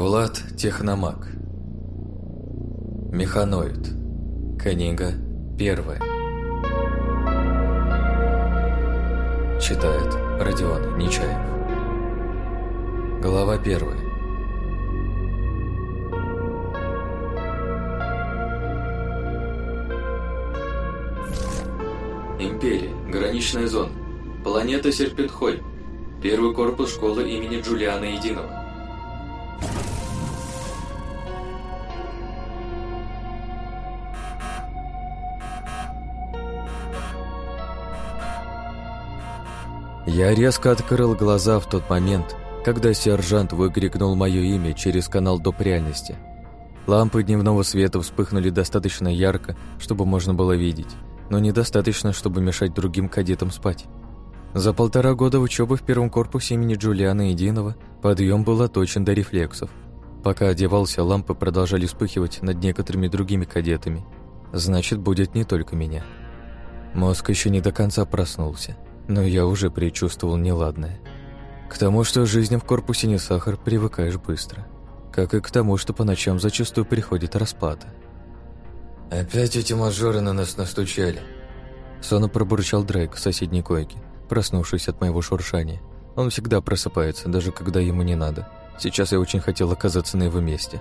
Влад Техномаг. Механоид. Книга первая. Читает Родион Нечаев. Глава первая. Империя. Граничная зона. Планета Серпентхольм. Первый корпус школы имени Джулиана Единого. Я резко открыл глаза в тот момент, когда сержант выкрикнул мое имя через канал доп. реальности. Лампы дневного света вспыхнули достаточно ярко, чтобы можно было видеть, но недостаточно, чтобы мешать другим кадетам спать. За полтора года учебы в первом корпусе имени Джулиана Единого подъем был оточен до рефлексов. Пока одевался, лампы продолжали вспыхивать над некоторыми другими кадетами. Значит, будет не только меня. Мозг еще не до конца проснулся но я уже предчувствовал неладное. К тому, что жизнь в корпусе не сахар, привыкаешь быстро. Как и к тому, что по ночам зачастую приходит распад. «Опять эти мажоры на нас настучали», Сонно пробурчал Дрейк в соседней койке, проснувшись от моего шуршания. Он всегда просыпается, даже когда ему не надо. Сейчас я очень хотел оказаться на его месте.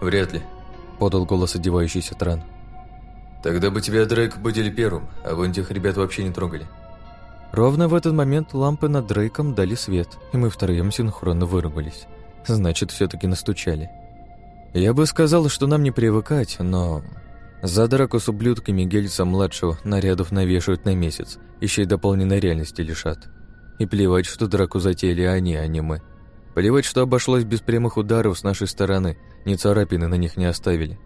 «Вряд ли», — подал голос одевающийся Тран. «Тогда бы тебя, Дрейк, будили первым, а вон тех ребят вообще не трогали». Ровно в этот момент лампы над Дрейком дали свет, и мы втроем синхронно выругались. Значит, все таки настучали. Я бы сказал, что нам не привыкать, но... За драку с ублюдками Гельца-младшего нарядов навешивают на месяц, еще и дополненной реальности лишат. И плевать, что драку затеяли они, а не мы. Плевать, что обошлось без прямых ударов с нашей стороны, ни царапины на них не оставили.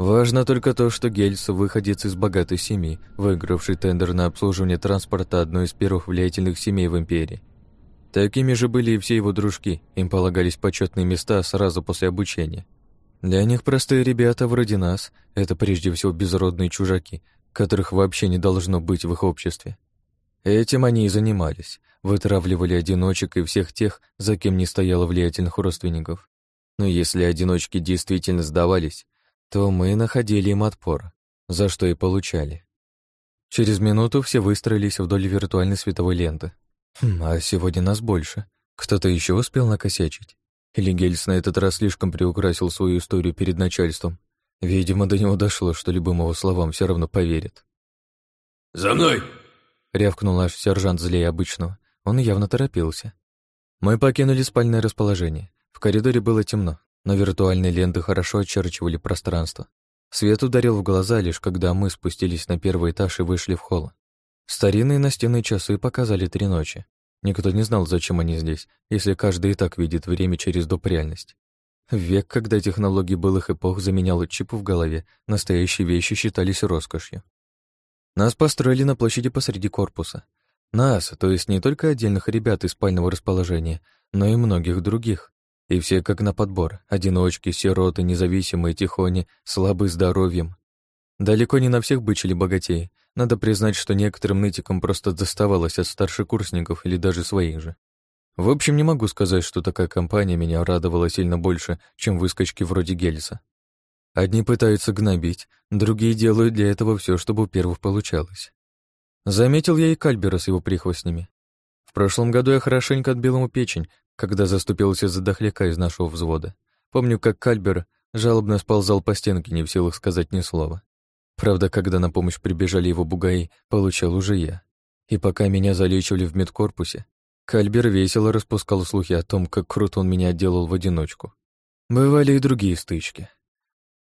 Важно только то, что Гельс – выходец из богатой семьи, выигравший тендер на обслуживание транспорта одной из первых влиятельных семей в империи. Такими же были и все его дружки, им полагались почетные места сразу после обучения. Для них простые ребята вроде нас – это прежде всего безродные чужаки, которых вообще не должно быть в их обществе. Этим они и занимались, вытравливали одиночек и всех тех, за кем не стояло влиятельных родственников. Но если одиночки действительно сдавались, то мы находили им отпор, за что и получали. Через минуту все выстроились вдоль виртуальной световой ленты. Хм, а сегодня нас больше. Кто-то еще успел накосячить? Или Гельс на этот раз слишком приукрасил свою историю перед начальством? Видимо, до него дошло, что любым его словам все равно поверит. «За мной!» — рявкнул наш сержант злее обычного. Он явно торопился. Мы покинули спальное расположение. В коридоре было темно, но виртуальные ленты хорошо очерчивали пространство. Свет ударил в глаза лишь когда мы спустились на первый этаж и вышли в холл. Старинные настенные часы показали три ночи. Никто не знал, зачем они здесь, если каждый и так видит время через доп. реальность. Век, когда технологии былых эпох заменяла чип в голове, настоящие вещи считались роскошью. Нас построили на площади посреди корпуса. Нас, то есть не только отдельных ребят из спального расположения, но и многих других. И все как на подбор. Одиночки, сироты, независимые, тихони, слабые здоровьем. Далеко не на всех бычили богатеи. Надо признать, что некоторым нытикам просто доставалось от старшекурсников или даже своих же. В общем, не могу сказать, что такая компания меня радовала сильно больше, чем выскочки вроде Гельса. Одни пытаются гнобить, другие делают для этого все, чтобы у первых получалось. Заметил я и Кальбера с его прихвостнями. В прошлом году я хорошенько отбил ему печень, когда заступился за дохляка из нашего взвода. Помню, как Кальбер жалобно сползал по стенке, не в силах сказать ни слова. Правда, когда на помощь прибежали его бугаи, получал уже я. И пока меня залечивали в медкорпусе, Кальбер весело распускал слухи о том, как круто он меня отделал в одиночку. Бывали и другие стычки.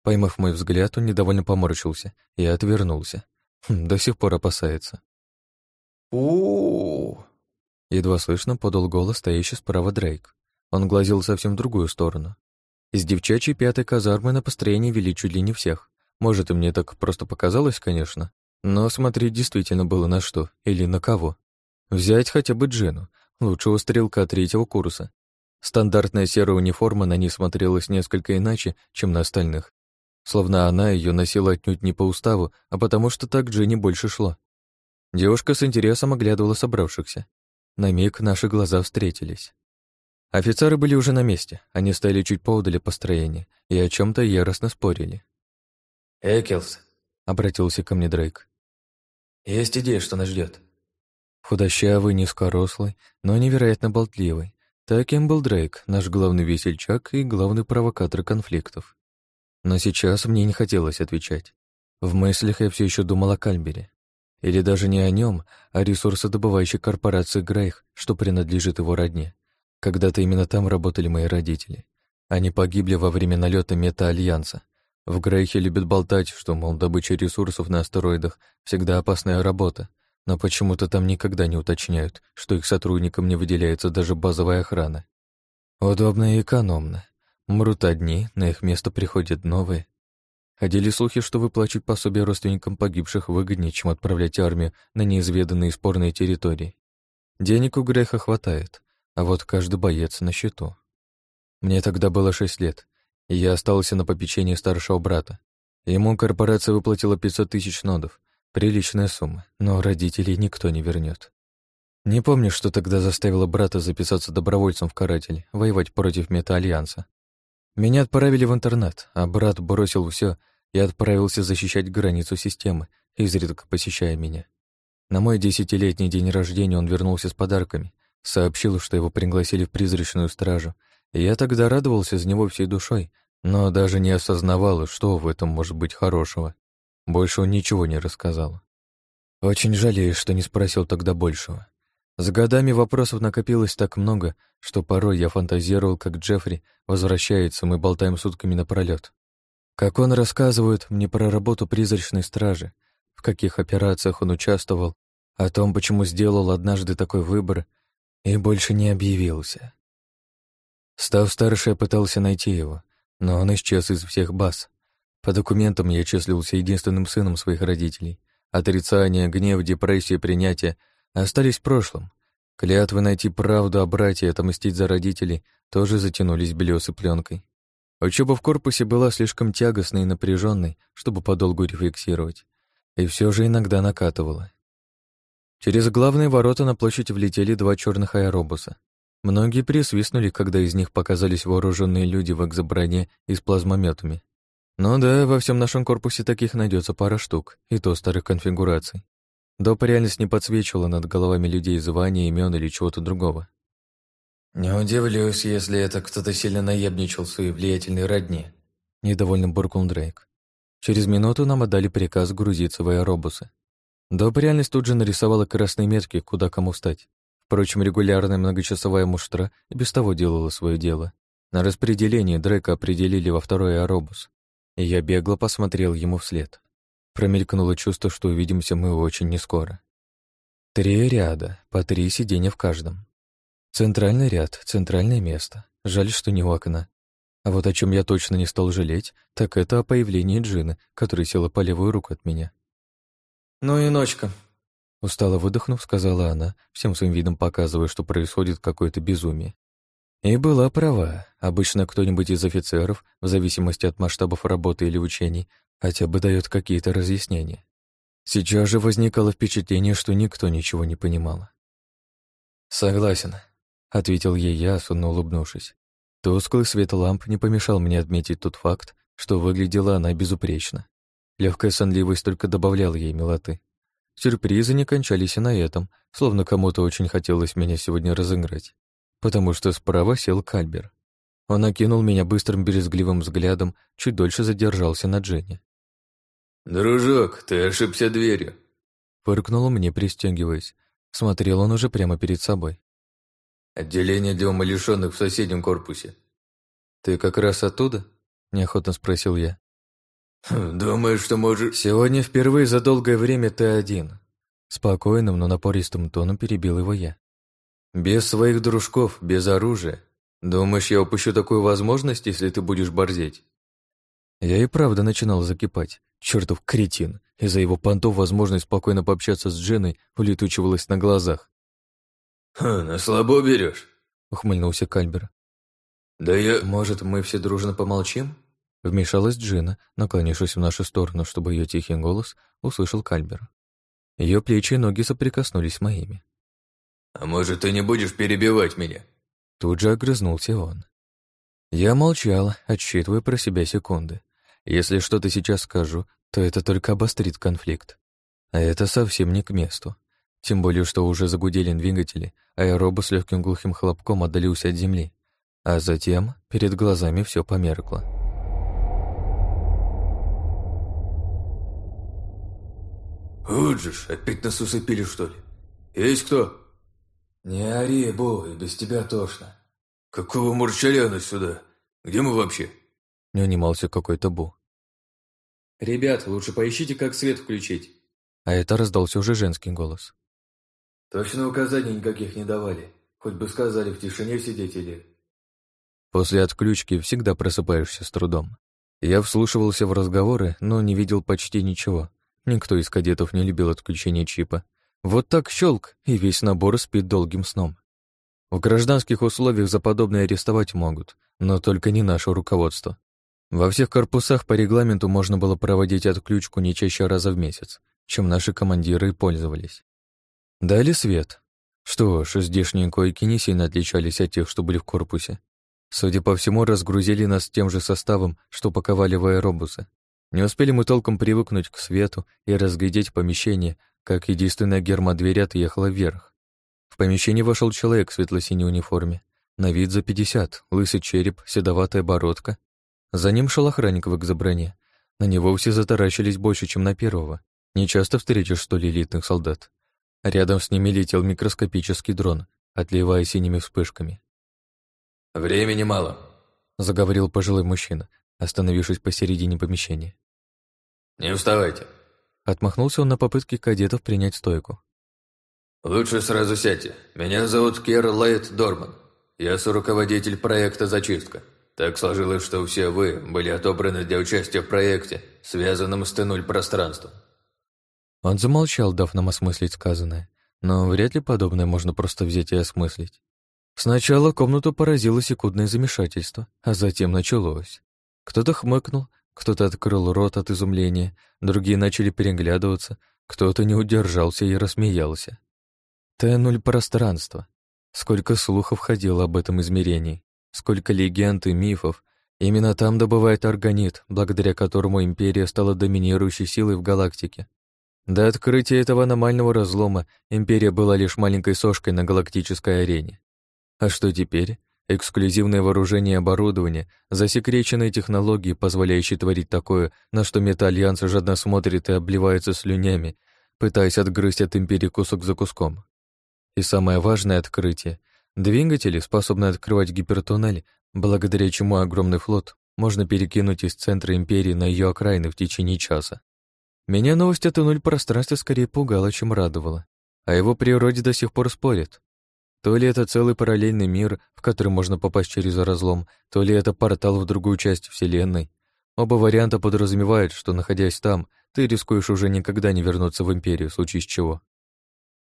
Поймав мой взгляд, он недовольно поморщился и отвернулся. Хм, до сих пор опасается. у, Едва слышно подал голос стоящий справа Дрейк. Он глазил совсем в другую сторону. Из девчачьей пятой казармы на построение вели чуть ли не всех. Может, и мне так просто показалось, конечно. Но смотреть действительно было на что или на кого. Взять хотя бы Джену, лучшего стрелка третьего курса. Стандартная серая униформа на ней смотрелась несколько иначе, чем на остальных. Словно она ее носила отнюдь не по уставу, а потому что так Дженни больше шло. Девушка с интересом оглядывала собравшихся. На миг наши глаза встретились. Офицеры были уже на месте, они стояли чуть поодали построения и о чем то яростно спорили. «Экелс», — обратился ко мне Дрейк. «Есть идея, что нас ждет. Худощавый, низкорослый, но невероятно болтливый. Таким был Дрейк, наш главный весельчак и главный провокатор конфликтов. Но сейчас мне не хотелось отвечать. В мыслях я все еще думал о Кальбере. Или даже не о нем, а ресурсодобывающей корпорации Грейх, что принадлежит его родне. Когда-то именно там работали мои родители. Они погибли во время налета Мета-Альянса. В Грейхе любят болтать, что, мол, добыча ресурсов на астероидах всегда опасная работа, но почему-то там никогда не уточняют, что их сотрудникам не выделяется даже базовая охрана. Удобно и экономно. Мрут одни, на их место приходят новые. Ходили слухи, что выплачивать пособие родственникам погибших выгоднее, чем отправлять армию на неизведанные спорные территории. Денег у Греха хватает, а вот каждый боец на счету. Мне тогда было шесть лет, и я остался на попечении старшего брата. Ему корпорация выплатила 500 тысяч нодов. Приличная сумма, но родителей никто не вернет. Не помню, что тогда заставило брата записаться добровольцем в каратель, воевать против Мета-Альянса. Меня отправили в интернат, а брат бросил все и отправился защищать границу системы, изредка посещая меня. На мой десятилетний день рождения он вернулся с подарками, Сообщил, что его пригласили в призрачную стражу, и я тогда радовался за него всей душой, но даже не осознавал, что в этом может быть хорошего. Больше он ничего не рассказал. Очень жалею, что не спросил тогда большего. С годами вопросов накопилось так много, что порой я фантазировал, как Джеффри возвращается, мы болтаем сутками напролёт. Как он рассказывает мне про работу призрачной стражи, в каких операциях он участвовал, о том, почему сделал однажды такой выбор и больше не объявился. Став старше, я пытался найти его, но он исчез из всех баз. По документам я числился единственным сыном своих родителей. Отрицание, гнев, депрессия, принятие остались в прошлом. Клятвы найти правду о брате и отомстить за родителей тоже затянулись белесой пленкой. Учеба в корпусе была слишком тягостной и напряженной, чтобы подолгу рефлексировать. И все же иногда накатывала. Через главные ворота на площадь влетели два черных аэробуса. Многие присвистнули, когда из них показались вооруженные люди в экзоброне и с плазмометами. Ну да, во всем нашем корпусе таких найдется пара штук, и то старых конфигураций. Доп. реальность не подсвечивала над головами людей звания, имен или чего-то другого. «Не удивлюсь, если это кто-то сильно наебничал в своей влиятельной родне», — недовольно буркнул Дрейк. Через минуту нам отдали приказ грузиться в аэробусы. Доп. реальность тут же нарисовала красные метки, куда кому встать. Впрочем, регулярная многочасовая муштра и без того делала свое дело. На распределение Дрейка определили во второй аэробус, и я бегло посмотрел ему вслед. Промелькнуло чувство, что увидимся мы очень нескоро. Три ряда, по три сиденья в каждом. Центральный ряд, центральное место. Жаль, что не у окна. А вот о чем я точно не стал жалеть, так это о появлении Джины, которая села по левую руку от меня. «Ну и ночка», — устало выдохнув, сказала она, всем своим видом показывая, что происходит какое-то безумие. И была права. Обычно кто-нибудь из офицеров, в зависимости от масштабов работы или учений, хотя бы дает какие-то разъяснения. Сейчас же возникало впечатление, что никто ничего не понимал. «Согласен», — ответил ей я, сонно улыбнувшись. Тусклый свет ламп не помешал мне отметить тот факт, что выглядела она безупречно. Легкая сонливость только добавляла ей милоты. Сюрпризы не кончались и на этом, словно кому-то очень хотелось меня сегодня разыграть. Потому что справа сел Кальбер. Он окинул меня быстрым березгливым взглядом, чуть дольше задержался на Дженни. «Дружок, ты ошибся дверью», — фыркнул мне, пристегиваясь. Смотрел он уже прямо перед собой. «Отделение для умалишенных в соседнем корпусе». «Ты как раз оттуда?» — неохотно спросил я. «Думаешь, что можешь...» «Сегодня впервые за долгое время ты один». Спокойным, но напористым тоном перебил его я. «Без своих дружков, без оружия. Думаешь, я упущу такую возможность, если ты будешь борзеть?» Я и правда начинал закипать. Чертов кретин. Из-за его понтов возможность спокойно пообщаться с Дженой улетучивалась на глазах. «Хм, на слабо берешь, ухмыльнулся Кальбер. «Да я...» «Может, мы все дружно помолчим?» Вмешалась Джина, наклонившись в нашу сторону, чтобы ее тихий голос услышал Кальбер. Ее плечи и ноги соприкоснулись с моими. «А может, ты не будешь перебивать меня? Тут же огрызнулся он. Я молчал, отсчитывая про себя секунды. Если что-то сейчас скажу, то это только обострит конфликт. А это совсем не к месту. Тем более, что уже загудели двигатели, аэробус с легким глухим хлопком отдалился от земли. А затем перед глазами все померкло. «Вот же ж, опять нас усыпили, что ли? Есть кто?» «Не ори, Бо, и без тебя тошно». «Какого мурчаляна сюда? Где мы вообще?» Не унимался какой-то Бу. «Ребят, лучше поищите, как свет включить». А это раздался уже женский голос. Точно указаний никаких не давали. Хоть бы сказали, в тишине сидеть или... После отключки всегда просыпаешься с трудом. Я вслушивался в разговоры, но не видел почти ничего. Никто из кадетов не любил отключение чипа. Вот так щелк, и весь набор спит долгим сном. В гражданских условиях за подобное арестовать могут, но только не наше руководство. Во всех корпусах по регламенту можно было проводить отключку не чаще раза в месяц, чем наши командиры и пользовались. Дали свет. Что ж, здешние койки не сильно отличались от тех, что были в корпусе. Судя по всему, разгрузили нас тем же составом, что паковали в аэробусы. Не успели мы толком привыкнуть к свету и разглядеть помещение, как единственная гермодверь отъехала вверх. В помещение вошел человек в светло-синей униформе. На вид за пятьдесят, лысый череп, седоватая бородка. За ним шел охранник в экзоброне. На него все затаращились больше, чем на первого. Не часто встретишь столь элитных солдат. Рядом с ними летел микроскопический дрон, отливая синими вспышками. «Времени мало», — заговорил пожилой мужчина, остановившись посередине помещения. «Не вставайте». Отмахнулся он на попытке кадетов принять стойку. «Лучше сразу сядьте. Меня зовут Кер Лайт Дорман. Я соруководитель проекта «Зачистка». Так сложилось, что все вы были отобраны для участия в проекте, связанном с Т-0 пространством. Он замолчал, дав нам осмыслить сказанное, но вряд ли подобное можно просто взять и осмыслить. Сначала комнату поразило секундное замешательство, а затем началось. Кто-то хмыкнул, кто-то открыл рот от изумления, другие начали переглядываться, кто-то не удержался и рассмеялся. Т-0 пространство. Сколько слухов ходило об этом измерении, сколько легенд и мифов. Именно там добывает органит, благодаря которому Империя стала доминирующей силой в галактике. До открытия этого аномального разлома Империя была лишь маленькой сошкой на галактической арене. А что теперь? Эксклюзивное вооружение и оборудование, засекреченные технологии, позволяющие творить такое, на что Мета-Альянс жадно смотрит и обливается слюнями, пытаясь отгрызть от Империи кусок за куском. И самое важное открытие — двигатели, способные открывать гипертуннель, благодаря чему огромный флот можно перекинуть из центра Империи на ее окраины в течение часа. Меня новость о туннель пространстве скорее пугала, чем радовала. О его природе до сих пор спорят. То ли это целый параллельный мир, в который можно попасть через разлом, то ли это портал в другую часть Вселенной. Оба варианта подразумевают, что, находясь там, ты рискуешь уже никогда не вернуться в Империю, в случае чего.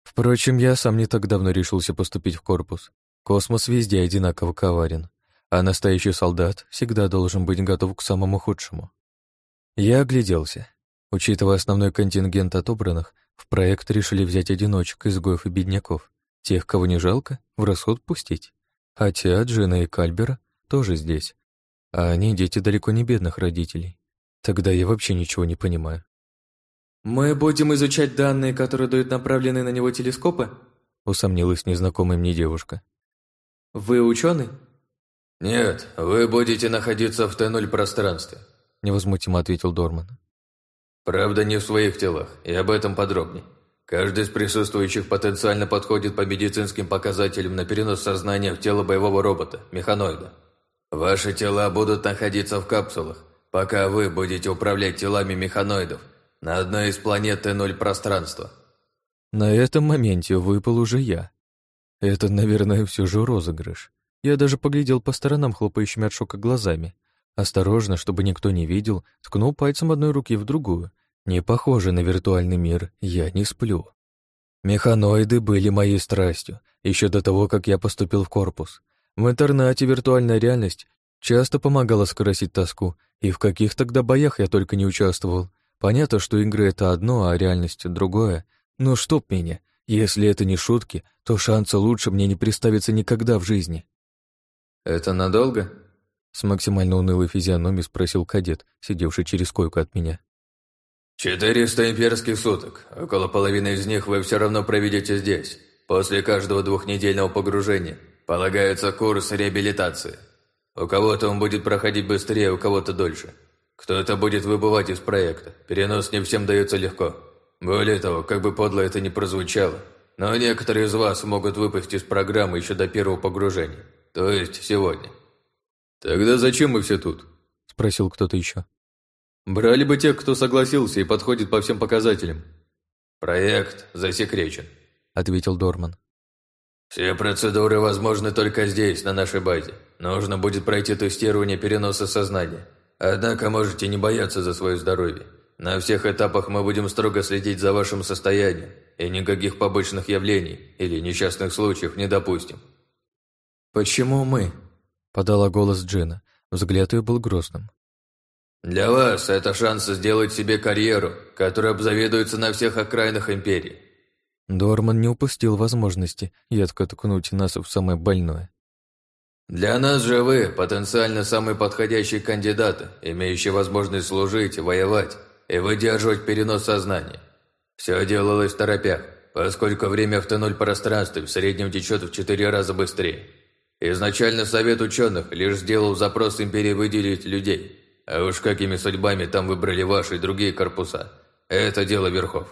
Впрочем, я сам не так давно решился поступить в корпус. Космос везде одинаково коварен, а настоящий солдат всегда должен быть готов к самому худшему. Я огляделся. Учитывая основной контингент отобранных, в проект решили взять одиночек, изгоев и бедняков. Тех, кого не жалко, в расход пустить. Хотя Джина и Кальбера тоже здесь. А они дети далеко не бедных родителей. Тогда я вообще ничего не понимаю. «Мы будем изучать данные, которые дают направленные на него телескопы?» усомнилась незнакомая мне девушка. «Вы ученый?» «Нет, вы будете находиться в Т-0 пространстве», невозмутимо ответил Дорман. Правда, не в своих телах, и об этом подробнее. Каждый из присутствующих потенциально подходит по медицинским показателям на перенос сознания в тело боевого робота, механоида. Ваши тела будут находиться в капсулах, пока вы будете управлять телами механоидов на одной из планет Т-0 пространства. На этом моменте выпал уже я. Это, наверное, все же розыгрыш. Я даже поглядел по сторонам хлопающими от шока глазами. Осторожно, чтобы никто не видел, ткнул пальцем одной руки в другую. Не похоже на виртуальный мир, я не сплю. Механоиды были моей страстью, еще до того, как я поступил в корпус. В интернате виртуальная реальность часто помогала скрасить тоску, и в каких тогда боях я только не участвовал. Понятно, что игры — это одно, а реальность — другое. Но чтоб меня, если это не шутки, то шанса лучше мне не представится никогда в жизни. Это надолго?» С максимально унылой физиономией спросил кадет, сидевший через койку от меня. «Четыреста имперских суток. Около половины из них вы все равно проведете здесь. После каждого двухнедельного погружения полагается курс реабилитации. У кого-то он будет проходить быстрее, у кого-то дольше. Кто-то будет выбывать из проекта. Перенос не всем дается легко. Более того, как бы подло это ни прозвучало, но некоторые из вас могут выпасть из программы еще до первого погружения. То есть сегодня. «Тогда зачем мы все тут?» – спросил кто-то еще. «Брали бы тех, кто согласился и подходит по всем показателям». «Проект засекречен», – ответил Дорман. «Все процедуры возможны только здесь, на нашей базе. Нужно будет пройти тестирование переноса сознания. Однако можете не бояться за свое здоровье. На всех этапах мы будем строго следить за вашим состоянием, и никаких побочных явлений или несчастных случаев не допустим». «Почему мы?» – подала голос Джина. Взгляд ее был грозным. «Для вас это шанс сделать себе карьеру, которая обзаведуется на всех окраинах Империи. Дорман не упустил возможности едко ткнуть нас в самое больное. «Для нас же вы потенциально самые подходящие кандидаты, имеющие возможность служить, воевать и выдерживать перенос сознания. Все делалось в торопях, поскольку время в Т-0 пространстве в среднем течет в четыре раза быстрее. Изначально Совет ученых лишь сделал запрос Империи выделить людей, а уж какими судьбами там выбрали ваши и другие корпуса. Это дело верхов.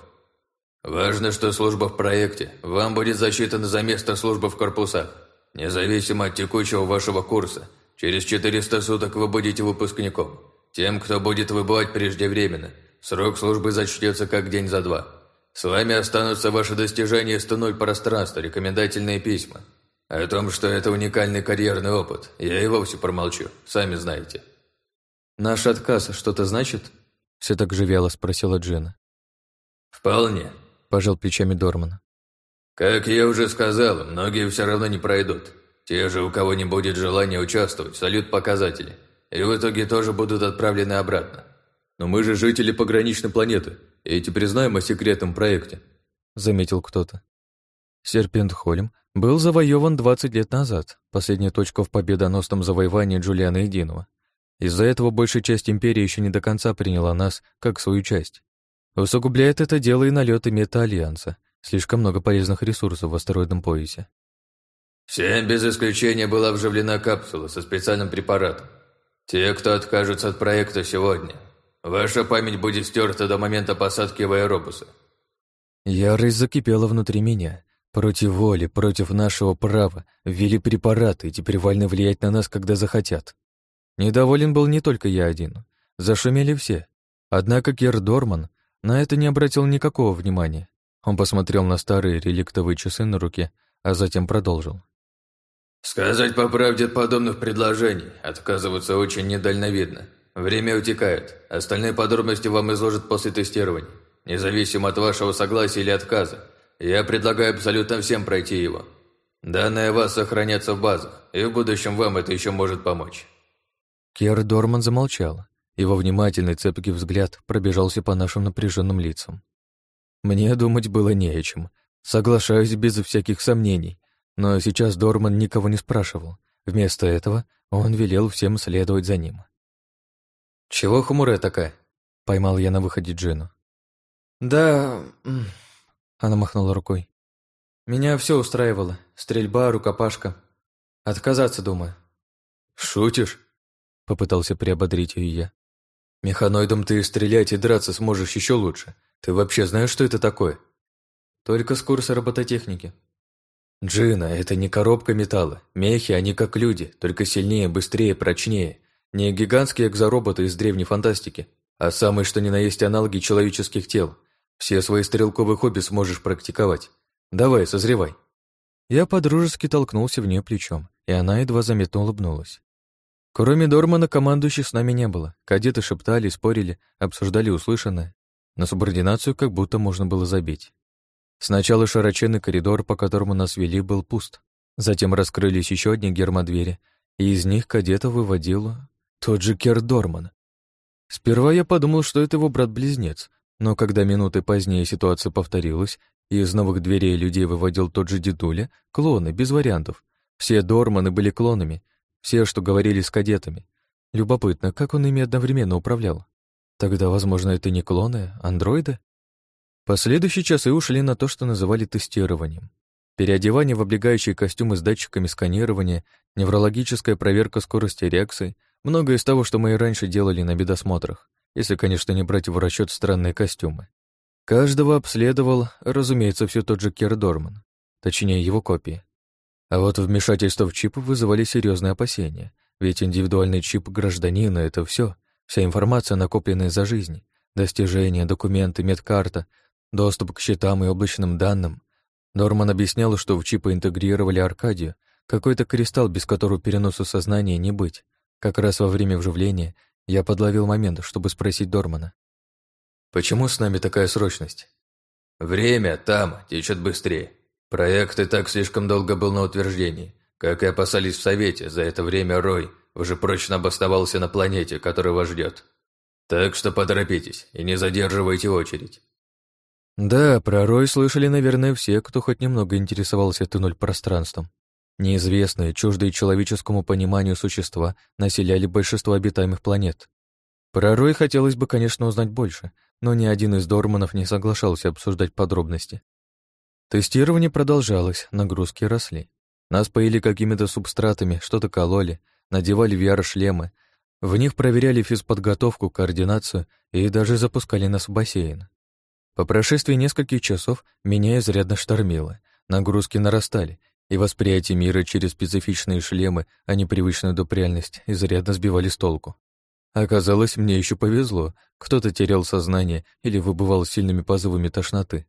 Важно, что служба в проекте вам будет засчитана за место службы в корпусах. Независимо от текущего вашего курса, через 400 суток вы будете выпускником. Тем, кто будет выбывать преждевременно, срок службы зачтется как день за два. С вами останутся ваши достижения с нуль пространства, рекомендательные письма. О том, что это уникальный карьерный опыт, я и вовсе промолчу, сами знаете. «Наш отказ что-то значит?» Все так же вяло спросила Джина. «Вполне пожал плечами Дорман. Как я уже сказал, многие все равно не пройдут. Те же, у кого не будет желания участвовать, сольют показатели. И в итоге тоже будут отправлены обратно. Но мы же жители пограничной планеты, и теперь знаем о секретном проекте, заметил кто-то. Серпент Холм был завоеван 20 лет назад, последняя точка в победоносном завоевании Джулиана Единого. Из-за этого большая часть империи еще не до конца приняла нас как свою часть. Усугубляет это дело и налеты мета-альянса. Слишком много полезных ресурсов в астероидном поясе. Всем без исключения была вживлена капсула со специальным препаратом. Те, кто откажется от проекта сегодня, ваша память будет стерта до момента посадки в аэробусы. Ярость закипела внутри меня. Против воли, против нашего права ввели препараты и теперь вольны влиять на нас, когда захотят. Недоволен был не только я один. Зашумели все. Однако Кер Дорман на это не обратил никакого внимания. Он посмотрел на старые реликтовые часы на руке, а затем продолжил. «Сказать по правде подобных предложений отказываться очень недальновидно. Время утекает. Остальные подробности вам изложат после тестирования. Независимо от вашего согласия или отказа, я предлагаю абсолютно всем пройти его. Данные о вас сохранятся в базах, и в будущем вам это еще может помочь». Кер Дорман замолчал. Его внимательный цепкий взгляд пробежался по нашим напряженным лицам. Мне думать было не о чем. Соглашаюсь без всяких сомнений. Но сейчас Дорман никого не спрашивал. Вместо этого он велел всем следовать за ним. «Чего хмурая такая?» — поймал я на выходе Джину. «Да...» — она махнула рукой. «Меня все устраивало. Стрельба, рукопашка. Отказаться, думаю». «Шутишь?» — попытался приободрить ее я. Механоидом ты стрелять и драться сможешь еще лучше. Ты вообще знаешь, что это такое? Только с курса робототехники. Джина, это не коробка металла. Мехи, они как люди, только сильнее, быстрее, прочнее. Не гигантские экзороботы из древней фантастики, а самые что ни на есть аналоги человеческих тел. Все свои стрелковые хобби сможешь практиковать. Давай, созревай. Я подружески толкнулся в нее плечом, и она едва заметно улыбнулась. Кроме Дормана, командующих с нами не было. Кадеты шептали, спорили, обсуждали услышанное. На субординацию как будто можно было забить. Сначала широченный коридор, по которому нас вели, был пуст. Затем раскрылись еще одни гермодвери, и из них кадета выводил тот же Кер Дорман. Сперва я подумал, что это его брат-близнец, но когда минуты позднее ситуация повторилась, и из новых дверей людей выводил тот же дедуля, клоны, без вариантов. Все Дорманы были клонами, Все, что говорили с кадетами. Любопытно, как он ими одновременно управлял. Тогда, возможно, это не клоны, а андроиды? Последующие часы ушли на то, что называли тестированием. Переодевание в облегающие костюмы с датчиками сканирования, неврологическая проверка скорости реакции, многое из того, что мы и раньше делали на бедосмотрах, если, конечно, не брать в расчет странные костюмы. Каждого обследовал, разумеется, все тот же Кер Дорман, точнее его копии. А вот вмешательство в чип вызывали серьезные опасения, ведь индивидуальный чип гражданина — это все, вся информация, накопленная за жизнь, достижения, документы, медкарта, доступ к счетам и облачным данным. Дорман объяснял, что в чипы интегрировали Аркадию, какой-то кристалл, без которого переносу сознания не быть. Как раз во время вживления я подловил момент, чтобы спросить Дормана. «Почему с нами такая срочность?» «Время там течет быстрее. Проект и так слишком долго был на утверждении. Как и опасались в Совете, за это время Рой уже прочно обосновался на планете, которая вас ждет. Так что поторопитесь и не задерживайте очередь». Да, про Рой слышали, наверное, все, кто хоть немного интересовался туннель пространством. Неизвестные, чуждые человеческому пониманию существа населяли большинство обитаемых планет. Про Рой хотелось бы, конечно, узнать больше, но ни один из Дорманов не соглашался обсуждать подробности. Тестирование продолжалось, нагрузки росли. Нас поили какими-то субстратами, что-то кололи, надевали VR-шлемы. В них проверяли физподготовку, координацию и даже запускали нас в бассейн. По прошествии нескольких часов меня изрядно штормило, нагрузки нарастали, и восприятие мира через специфичные шлемы, а не привычную доп. реальность, изрядно сбивали с толку. Оказалось, мне еще повезло, кто-то терял сознание или выбывал сильными позывами тошноты.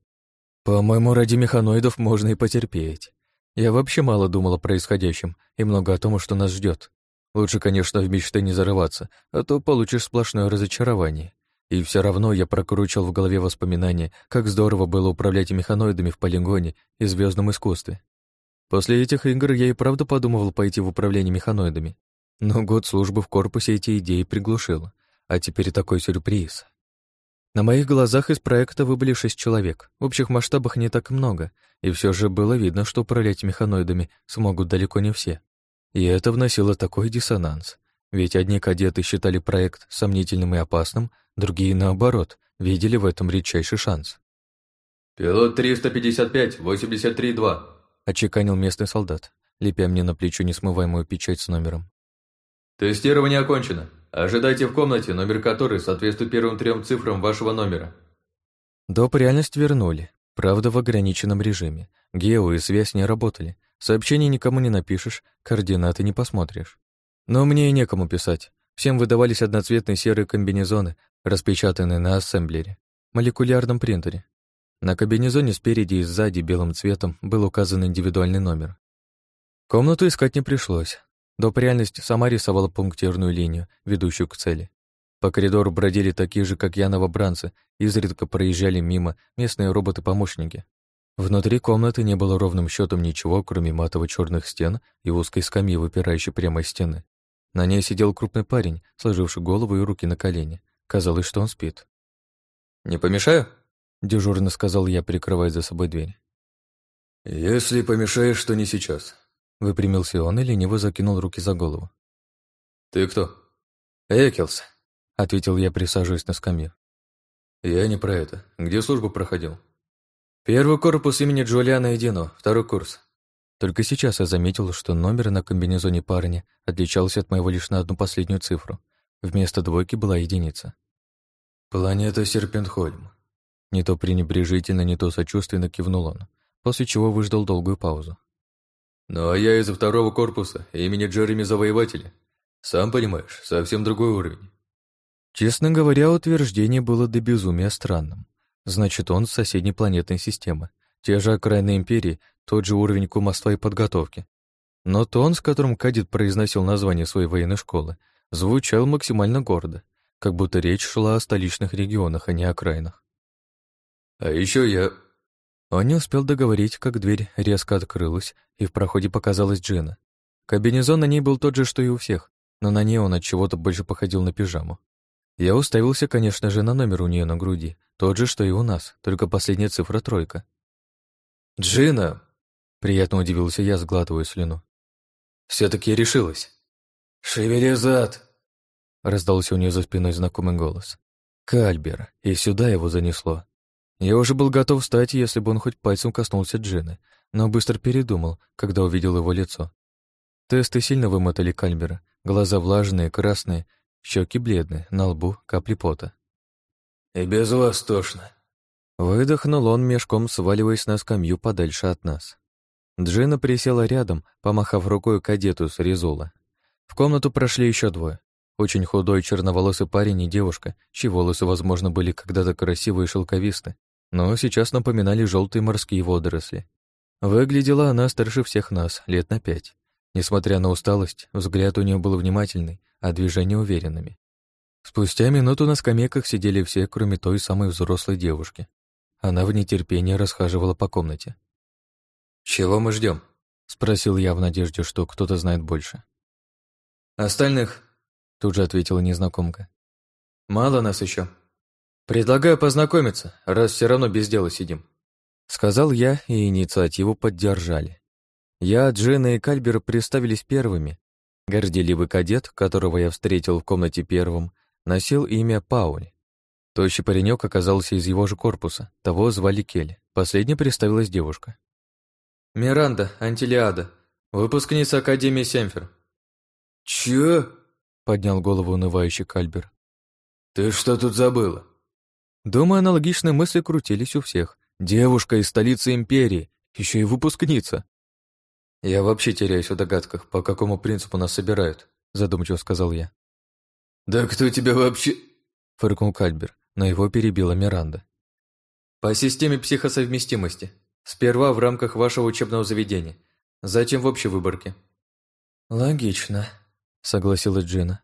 По-моему, ради механоидов можно и потерпеть. Я вообще мало думал о происходящем и много о том, что нас ждет. Лучше, конечно, в мечты не зарываться, а то получишь сплошное разочарование. И все равно я прокручивал в голове воспоминания, как здорово было управлять механоидами в полигоне и звездном искусстве. После этих игр я и правда подумывал пойти в управление механоидами. Но год службы в корпусе эти идеи приглушил. А теперь такой сюрприз. На моих глазах из проекта выбыли шесть человек. В общих масштабах не так много, и все же было видно, что управлять механоидами смогут далеко не все. И это вносило такой диссонанс. Ведь одни кадеты считали проект сомнительным и опасным, другие, наоборот, видели в этом редчайший шанс. «Пилот 355, 83-2», — очеканил местный солдат, лепя мне на плечо несмываемую печать с номером. «Тестирование окончено. Ожидайте в комнате, номер которой соответствует первым трем цифрам вашего номера». Доп. реальность вернули, правда, в ограниченном режиме. Гео и связь не работали. Сообщений никому не напишешь, координаты не посмотришь. Но мне и некому писать. Всем выдавались одноцветные серые комбинезоны, распечатанные на ассемблере, молекулярном принтере. На комбинезоне спереди и сзади белым цветом был указан индивидуальный номер. Комнату искать не пришлось. Доп. реальность сама рисовала пунктирную линию, ведущую к цели. По коридору бродили такие же, как я, новобранцы, изредка проезжали мимо местные роботы-помощники. Внутри комнаты не было ровным счетом ничего, кроме матово черных стен и узкой скамьи, выпирающей прямо из стены. На ней сидел крупный парень, сложивший голову и руки на колени. Казалось, что он спит. «Не помешаю?» Дежурно сказал я, прикрывая за собой дверь. «Если помешаешь, то не сейчас», — выпрямился он и лениво закинул руки за голову. «Ты кто?» «Экелс», — ответил я, присаживаясь на скамью. «Я не про это. Где службу проходил?» «Первый корпус имени Джулиана Эдино, второй курс». Только сейчас я заметил, что номер на комбинезоне парня отличался от моего лишь на одну последнюю цифру. Вместо двойки была единица. «Планета Серпентхольм», не то пренебрежительно, не то сочувственно кивнул он, после чего выждал долгую паузу. «Ну а я из второго корпуса, имени Джереми Завоевателя. Сам понимаешь, совсем другой уровень». Честно говоря, утверждение было до безумия странным. Значит, он с соседней планетной системы. Те же окраины Империи, тот же уровень кумовства и подготовки. Но тон, с которым кадет произносил название своей военной школы, звучал максимально гордо, как будто речь шла о столичных регионах, а не окраинах. А еще я...» Он не успел договорить, как дверь резко открылась, и в проходе показалась Джина. Кабинезон на ней был тот же, что и у всех, но на ней он от чего-то больше походил на пижаму. Я уставился, конечно же, на номер у нее на груди, тот же, что и у нас, только последняя цифра тройка. «Джина!» — приятно удивился я, сглатывая слюну. все таки решилась!» «Шевели зад!» Раздался у нее за спиной знакомый голос. Кальбер, и сюда его занесло. Я уже был готов встать, если бы он хоть пальцем коснулся Джины, но быстро передумал, когда увидел его лицо. Тесты сильно вымотали Кальбера, глаза влажные, красные, щеки бледные, на лбу капли пота. «И без вас тошно». Выдохнул он мешком, сваливаясь на скамью подальше от нас. Джина присела рядом, помахав рукой кадету с Резола. В комнату прошли еще двое. Очень худой черноволосый парень и девушка, чьи волосы, возможно, были когда-то красивые и шелковисты, но сейчас напоминали желтые морские водоросли. Выглядела она старше всех нас, лет на пять. Несмотря на усталость, взгляд у нее был внимательный, а движения уверенными. Спустя минуту на скамейках сидели все, кроме той самой взрослой девушки. Она в нетерпении расхаживала по комнате. «Чего мы ждем? спросил я в надежде, что кто-то знает больше. «Остальных», — тут же ответила незнакомка. «Мало нас еще. Предлагаю познакомиться, раз все равно без дела сидим». Сказал я, и инициативу поддержали. Я, Джина и Кальбер представились первыми. Горделивый кадет, которого я встретил в комнате первым, носил имя Пауль. Тощий паренек оказался из его же корпуса, того звали Келли. Последней представилась девушка. «Миранда, Антилиада, выпускница Академии Семфер». «Чё?» — поднял голову унывающий Кальбер. «Ты что тут забыла?» Думаю, аналогичные мысли крутились у всех. Девушка из столицы империи, еще и выпускница. «Я вообще теряюсь в догадках, по какому принципу нас собирают», — задумчиво сказал я. «Да кто тебя вообще...» — фыркнул Кальбер, но его перебила Миранда. «По системе психосовместимости. Сперва в рамках вашего учебного заведения, затем в общей выборке». «Логично», — согласилась Джина.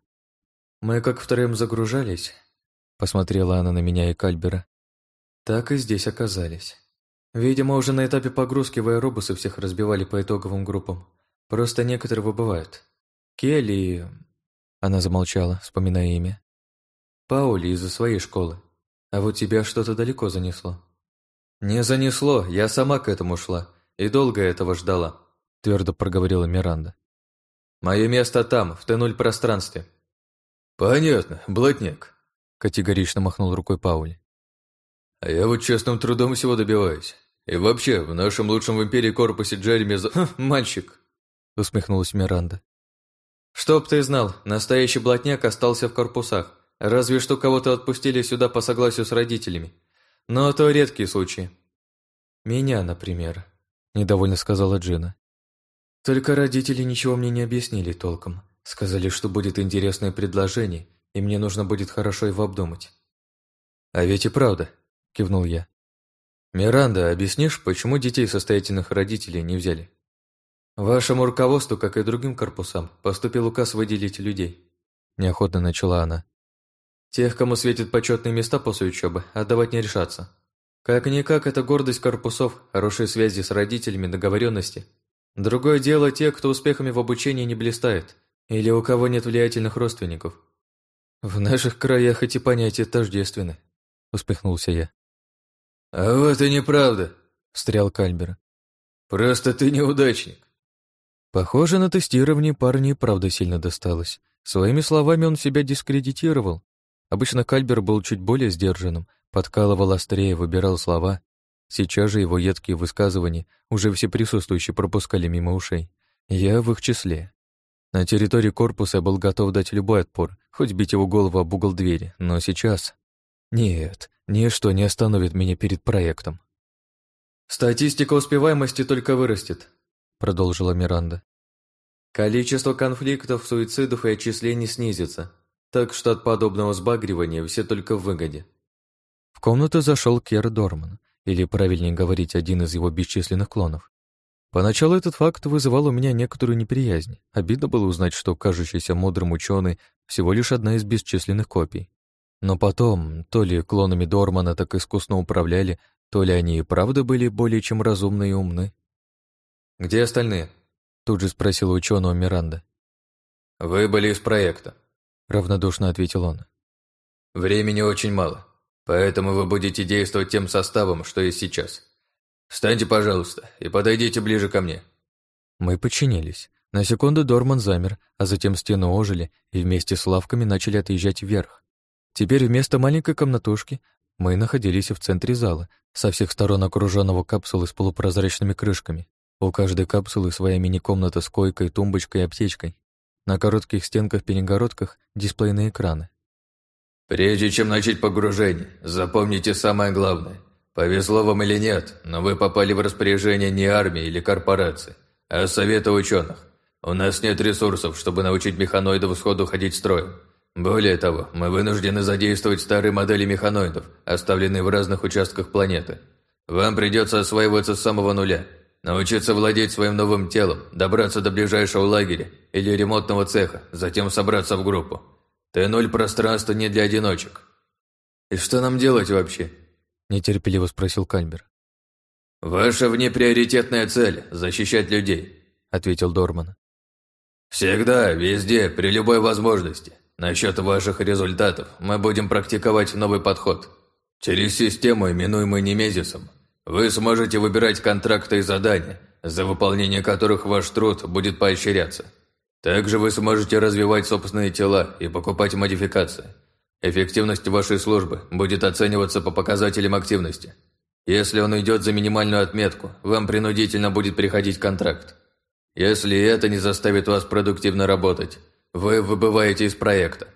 «Мы как втроем загружались», — посмотрела она на меня и Кальбера. «Так и здесь оказались». Видимо, уже на этапе погрузки в аэробусы всех разбивали по итоговым группам. Просто некоторые выбывают. Келли... Она замолчала, вспоминая имя. Паули из-за своей школы. А вот тебя что-то далеко занесло. Не занесло, я сама к этому шла. И долго этого ждала. Твердо проговорила Миранда. Мое место там, в Т-0 пространстве. Понятно, блатняк. Категорично махнул рукой Паули. А я вот честным трудом всего добиваюсь. И вообще, в нашем лучшем в Империи корпусе Джереми за... Ха, мальчик!» Усмехнулась Миранда. «Чтоб ты знал, настоящий блатняк остался в корпусах. Разве что кого-то отпустили сюда по согласию с родителями. Но то редкие случаи. Меня, например», — недовольно сказала Джина. «Только родители ничего мне не объяснили толком. Сказали, что будет интересное предложение, и мне нужно будет хорошо его обдумать». «А ведь и правда», – кивнул я. «Миранда, объяснишь, почему детей состоятельных родителей не взяли?» «Вашему руководству, как и другим корпусам, поступил указ выделить людей», – неохотно начала она. «Тех, кому светят почетные места после учебы, отдавать не решаться. Как-никак, это гордость корпусов, хорошие связи с родителями, договоренности. Другое дело те, кто успехами в обучении не блистает, или у кого нет влиятельных родственников. В наших краях эти понятия тождественны», – успехнулся я. «А вот и неправда», — встрял Кальбер. «Просто ты неудачник». Похоже, на тестировании парню правда сильно досталось. Своими словами он себя дискредитировал. Обычно Кальбер был чуть более сдержанным, подкалывал острее, выбирал слова. Сейчас же его едкие высказывания уже все присутствующие пропускали мимо ушей. Я в их числе. На территории корпуса я был готов дать любой отпор, хоть бить его голову об угол двери, но сейчас... Нет, Ничто не остановит меня перед проектом. «Статистика успеваемости только вырастет», — продолжила Миранда. «Количество конфликтов, суицидов и отчислений снизится, так что от подобного сбагривания все только в выгоде». В комнату зашел Кер Дорман, или, правильнее говорить, один из его бесчисленных клонов. Поначалу этот факт вызывал у меня некоторую неприязнь. Обидно было узнать, что кажущийся мудрым ученый всего лишь одна из бесчисленных копий. Но потом, то ли клонами Дормана так искусно управляли, то ли они и правда были более чем разумны и умны. «Где остальные?» — тут же спросила ученого Миранда. «Вы были из проекта», — равнодушно ответил он. «Времени очень мало, поэтому вы будете действовать тем составом, что есть сейчас. Встаньте, пожалуйста, и подойдите ближе ко мне». Мы подчинились. На секунду Дорман замер, а затем стены ожили и вместе с лавками начали отъезжать вверх. Теперь вместо маленькой комнатушки мы находились в центре зала, со всех сторон окруженного капсулы с полупрозрачными крышками. У каждой капсулы своя мини-комната с койкой, тумбочкой и аптечкой. На коротких стенках-перегородках дисплейные экраны. «Прежде чем начать погружение, запомните самое главное. Повезло вам или нет, но вы попали в распоряжение не армии или корпорации, а совета ученых. У нас нет ресурсов, чтобы научить механоидов сходу ходить строем. Более того, мы вынуждены задействовать старые модели механоидов, оставленные в разных участках планеты. Вам придется осваиваться с самого нуля, научиться владеть своим новым телом, добраться до ближайшего лагеря или ремонтного цеха, затем собраться в группу. Т-0 пространство не для одиночек. И что нам делать вообще? Нетерпеливо спросил Кальмер. «Ваша внеприоритетная цель – защищать людей», – ответил Дорман. «Всегда, везде, при любой возможности. Насчет ваших результатов мы будем практиковать новый подход. Через систему, именуемую Немезисом, вы сможете выбирать контракты и задания, за выполнение которых ваш труд будет поощряться. Также вы сможете развивать собственные тела и покупать модификации. Эффективность вашей службы будет оцениваться по показателям активности. Если он идет за минимальную отметку, вам принудительно будет приходить контракт. Если это не заставит вас продуктивно работать, вы выбываете из проекта.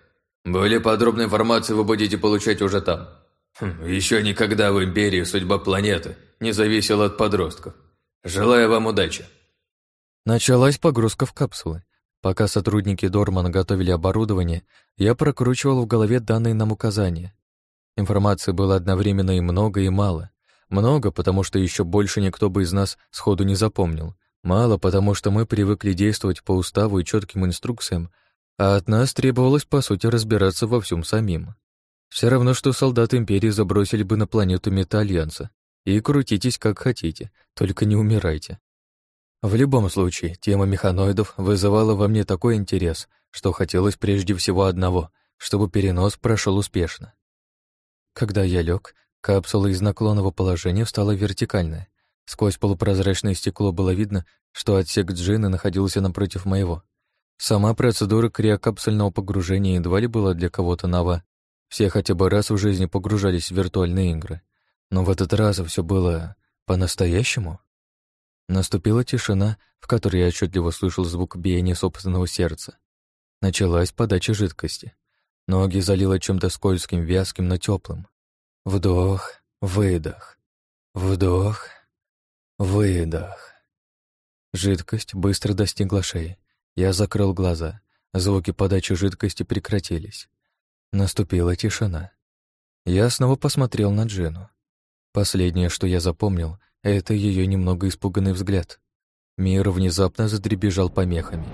Более подробной информации вы будете получать уже там. Хм, еще никогда в Империи судьба планеты не зависела от подростков. Желаю вам удачи. Началась погрузка в капсулы. Пока сотрудники Дормана готовили оборудование, я прокручивал в голове данные нам указания. Информации было одновременно и много, и мало. Много, потому что еще больше никто бы из нас сходу не запомнил. Мало, потому что мы привыкли действовать по уставу и четким инструкциям, а от нас требовалось, по сути, разбираться во всем самим. Все равно, что солдат Империи забросили бы на планету Мета-Альянса. И крутитесь как хотите, только не умирайте. В любом случае, тема механоидов вызывала во мне такой интерес, что хотелось прежде всего одного, чтобы перенос прошел успешно. Когда я лег, капсула из наклонного положения стала вертикальная. Сквозь полупрозрачное стекло было видно, что отсек Джины находился напротив моего. Сама процедура криокапсульного погружения едва ли была для кого-то нова. Все хотя бы раз в жизни погружались в виртуальные игры. Но в этот раз все было по-настоящему. Наступила тишина, в которой я отчетливо слышал звук биения собственного сердца. Началась подача жидкости. Ноги залило чем-то скользким, вязким, но теплым. Вдох, выдох, вдох, Выдох. Жидкость быстро достигла шеи. Я закрыл глаза. Звуки подачи жидкости прекратились. Наступила тишина. Я снова посмотрел на Джину. Последнее, что я запомнил, это ее немного испуганный взгляд. Мир внезапно задребежал помехами.